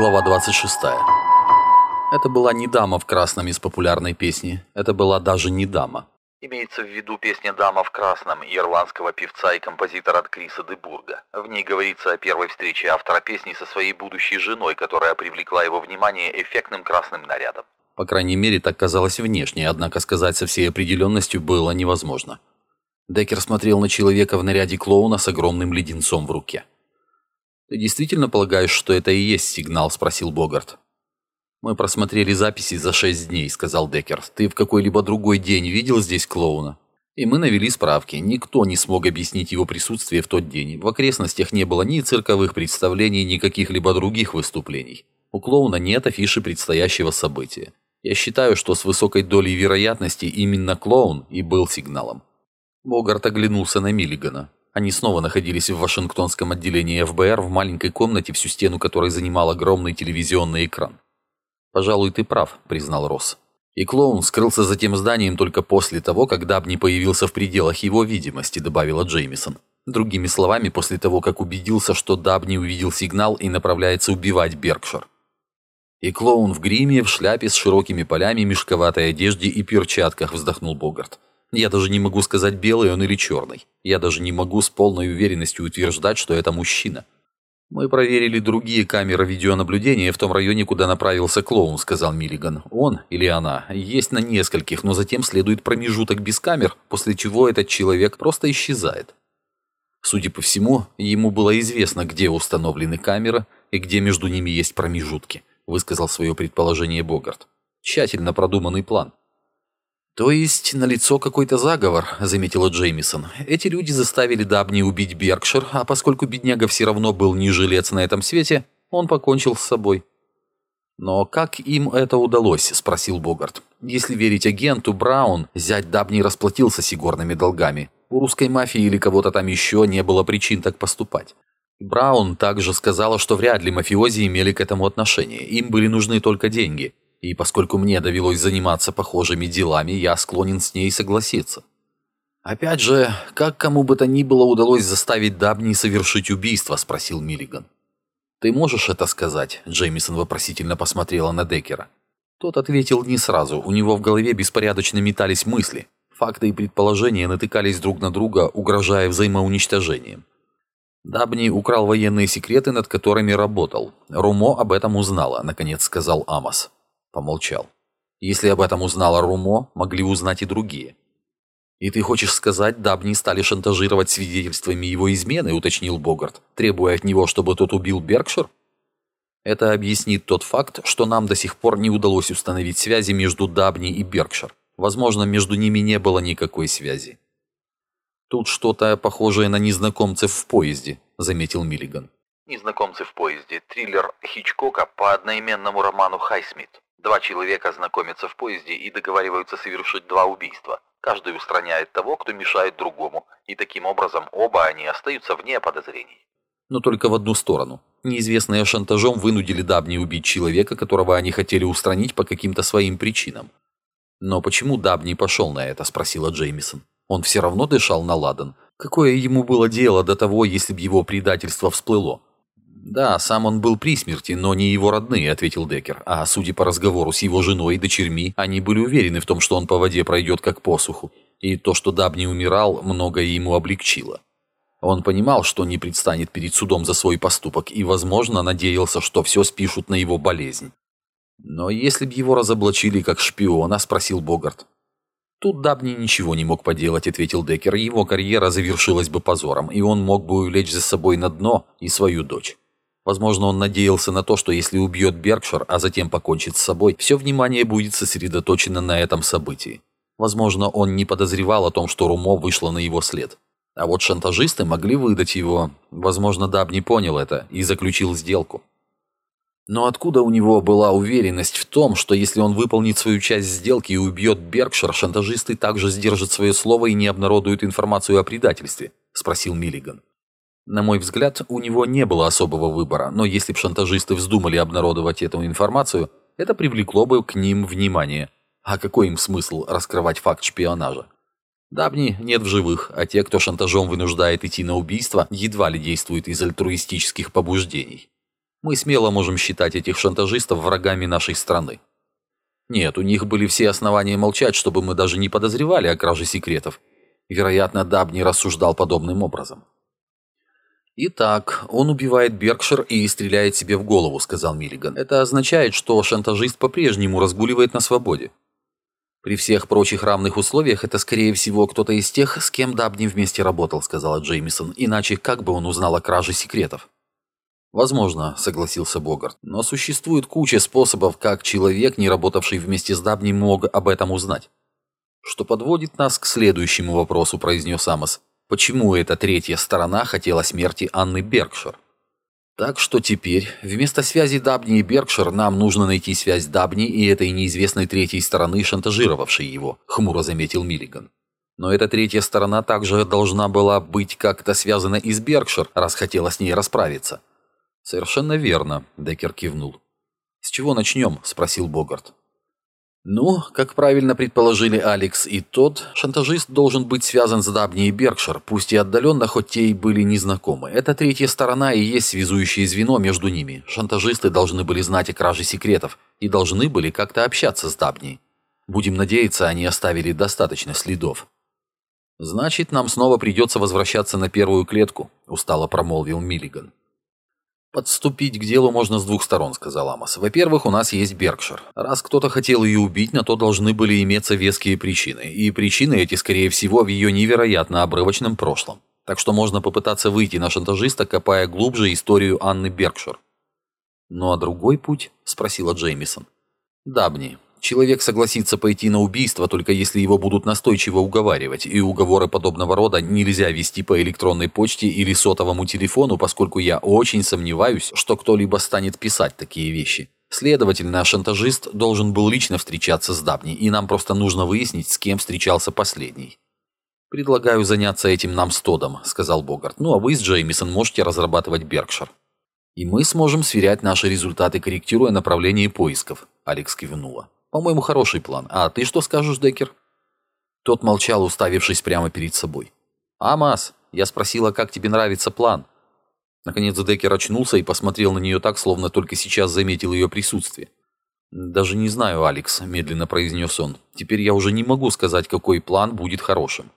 Глава 26. Это была не дама в красном из популярной песни. Это была даже не дама. Имеется в виду песня «Дама в красном» ирландского певца и композитора Криса Дебурга. В ней говорится о первой встрече автора песни со своей будущей женой, которая привлекла его внимание эффектным красным нарядом. По крайней мере, так казалось внешне, однако сказать со всей определенностью было невозможно. Деккер смотрел на человека в наряде клоуна с огромным леденцом в руке. «Ты действительно полагаешь, что это и есть сигнал?» – спросил Богарт. «Мы просмотрели записи за шесть дней», – сказал Деккер. «Ты в какой-либо другой день видел здесь клоуна?» И мы навели справки. Никто не смог объяснить его присутствие в тот день. В окрестностях не было ни цирковых представлений, ни каких-либо других выступлений. У клоуна нет афиши предстоящего события. Я считаю, что с высокой долей вероятности именно клоун и был сигналом. Богарт оглянулся на Миллигана. Они снова находились в Вашингтонском отделении ФБР в маленькой комнате, всю стену которой занимал огромный телевизионный экран. «Пожалуй, ты прав», — признал Росс. «И клоун скрылся за тем зданием только после того, как Дабни появился в пределах его видимости», — добавила Джеймисон. Другими словами, после того, как убедился, что Дабни увидел сигнал и направляется убивать Беркшир. «И клоун в гриме, в шляпе с широкими полями, мешковатой одежде и перчатках», — вздохнул Богарт. Я даже не могу сказать, белый он или черный. Я даже не могу с полной уверенностью утверждать, что это мужчина. «Мы проверили другие камеры видеонаблюдения в том районе, куда направился клоун», — сказал Миллиган. «Он или она есть на нескольких, но затем следует промежуток без камер, после чего этот человек просто исчезает». Судя по всему, ему было известно, где установлены камеры и где между ними есть промежутки, высказал свое предположение Богарт. Тщательно продуманный план. «То есть налицо какой-то заговор», — заметила Джеймисон. «Эти люди заставили Дабни убить Беркшир, а поскольку бедняга все равно был не жилец на этом свете, он покончил с собой». «Но как им это удалось?» – спросил Богарт. «Если верить агенту, Браун, зять Дабни расплатился с игорными долгами. У русской мафии или кого-то там еще не было причин так поступать. Браун также сказала, что вряд ли мафиози имели к этому отношение. Им были нужны только деньги. И поскольку мне довелось заниматься похожими делами, я склонен с ней согласиться. «Опять же, как кому бы то ни было удалось заставить Дабни совершить убийство?» – спросил Миллиган. «Ты можешь это сказать?» – Джеймисон вопросительно посмотрела на Деккера. Тот ответил не сразу, у него в голове беспорядочно метались мысли. Факты и предположения натыкались друг на друга, угрожая взаимоуничтожением. Дабни украл военные секреты, над которыми работал. Румо об этом узнала, наконец сказал Амос. Помолчал. Если об этом узнала Румо, могли узнать и другие. «И ты хочешь сказать, Дабни стали шантажировать свидетельствами его измены?» – уточнил Богарт, требуя от него, чтобы тот убил Беркшир? Это объяснит тот факт, что нам до сих пор не удалось установить связи между Дабни и Беркшир. Возможно, между ними не было никакой связи. «Тут что-то похожее на незнакомцев в поезде», – заметил Миллиган. «Незнакомцы в поезде» – триллер Хичкока по одноименному роману «Хайсмит». Два человека знакомятся в поезде и договариваются совершить два убийства. Каждый устраняет того, кто мешает другому, и таким образом оба они остаются вне подозрений. Но только в одну сторону. Неизвестные шантажом вынудили Дабни убить человека, которого они хотели устранить по каким-то своим причинам. «Но почему Дабни пошел на это?» – спросила Джеймисон. «Он все равно дышал на ладан. Какое ему было дело до того, если бы его предательство всплыло? «Да, сам он был при смерти, но не его родные», — ответил Деккер. «А судя по разговору с его женой и дочерьми, они были уверены в том, что он по воде пройдет как по суху. И то, что Даб не умирал, многое ему облегчило. Он понимал, что не предстанет перед судом за свой поступок и, возможно, надеялся, что все спишут на его болезнь. «Но если б его разоблачили как шпиона», — спросил Богарт. «Тут Дабни ничего не мог поделать», — ответил Деккер. «Его карьера завершилась бы позором, и он мог бы увлечь за собой на дно и свою дочь». Возможно, он надеялся на то, что если убьет Беркшир, а затем покончит с собой, все внимание будет сосредоточено на этом событии. Возможно, он не подозревал о том, что Румо вышло на его след. А вот шантажисты могли выдать его. Возможно, Даб не понял это и заключил сделку. Но откуда у него была уверенность в том, что если он выполнит свою часть сделки и убьет Беркшир, шантажисты также сдержат свое слово и не обнародуют информацию о предательстве? Спросил Миллиган. На мой взгляд, у него не было особого выбора, но если бы шантажисты вздумали обнародовать эту информацию, это привлекло бы к ним внимание. А какой им смысл раскрывать факт шпионажа? Дабни нет в живых, а те, кто шантажом вынуждает идти на убийство, едва ли действуют из альтруистических побуждений. Мы смело можем считать этих шантажистов врагами нашей страны. Нет, у них были все основания молчать, чтобы мы даже не подозревали о краже секретов. Вероятно, Дабни рассуждал подобным образом. «Итак, он убивает Беркшир и стреляет себе в голову», — сказал Миллиган. «Это означает, что шантажист по-прежнему разгуливает на свободе. При всех прочих равных условиях это, скорее всего, кто-то из тех, с кем Дабни вместе работал», — сказала Джеймисон. «Иначе как бы он узнал о краже секретов?» «Возможно», — согласился Богарт. «Но существует куча способов, как человек, не работавший вместе с Дабни, мог об этом узнать». «Что подводит нас к следующему вопросу», — произнес Амос. «Почему эта третья сторона хотела смерти Анны Беркшир?» «Так что теперь, вместо связи Дабни и Беркшир, нам нужно найти связь Дабни и этой неизвестной третьей стороны, шантажировавшей его», — хмуро заметил Миллиган. «Но эта третья сторона также должна была быть как-то связана и с Беркшир, раз хотела с ней расправиться». «Совершенно верно», — Деккер кивнул. «С чего начнем?» — спросил Богарт. Ну, как правильно предположили Алекс и тот, шантажист должен быть связан с Дабни и Беркшир, пусть и отдаленно, хоть те и были незнакомы. Это третья сторона и есть связующее звено между ними. Шантажисты должны были знать о краже секретов и должны были как-то общаться с Дабни. Будем надеяться, они оставили достаточно следов. «Значит, нам снова придется возвращаться на первую клетку», – устало промолвил Миллиган. «Подступить к делу можно с двух сторон», — сказал Амос. «Во-первых, у нас есть Беркшир. Раз кто-то хотел ее убить, на то должны были иметься веские причины. И причины эти, скорее всего, в ее невероятно обрывочном прошлом. Так что можно попытаться выйти на шантажиста, копая глубже историю Анны Беркшир». «Ну а другой путь?» — спросила Джеймисон. «Дабни. Человек согласится пойти на убийство, только если его будут настойчиво уговаривать, и уговоры подобного рода нельзя вести по электронной почте или сотовому телефону, поскольку я очень сомневаюсь, что кто-либо станет писать такие вещи. Следовательно, шантажист должен был лично встречаться с Дабни, и нам просто нужно выяснить, с кем встречался последний. «Предлагаю заняться этим нам с Тодом», — сказал Богарт. «Ну а вы с Джеймисон можете разрабатывать Беркшир». «И мы сможем сверять наши результаты, корректируя направление поисков», — Алекс кивнула. По-моему, хороший план. А ты что скажешь, Деккер?» Тот молчал, уставившись прямо перед собой. «Амаз, я спросила, как тебе нравится план?» Наконец Деккер очнулся и посмотрел на нее так, словно только сейчас заметил ее присутствие. «Даже не знаю, Алекс», — медленно произнес он. «Теперь я уже не могу сказать, какой план будет хорошим.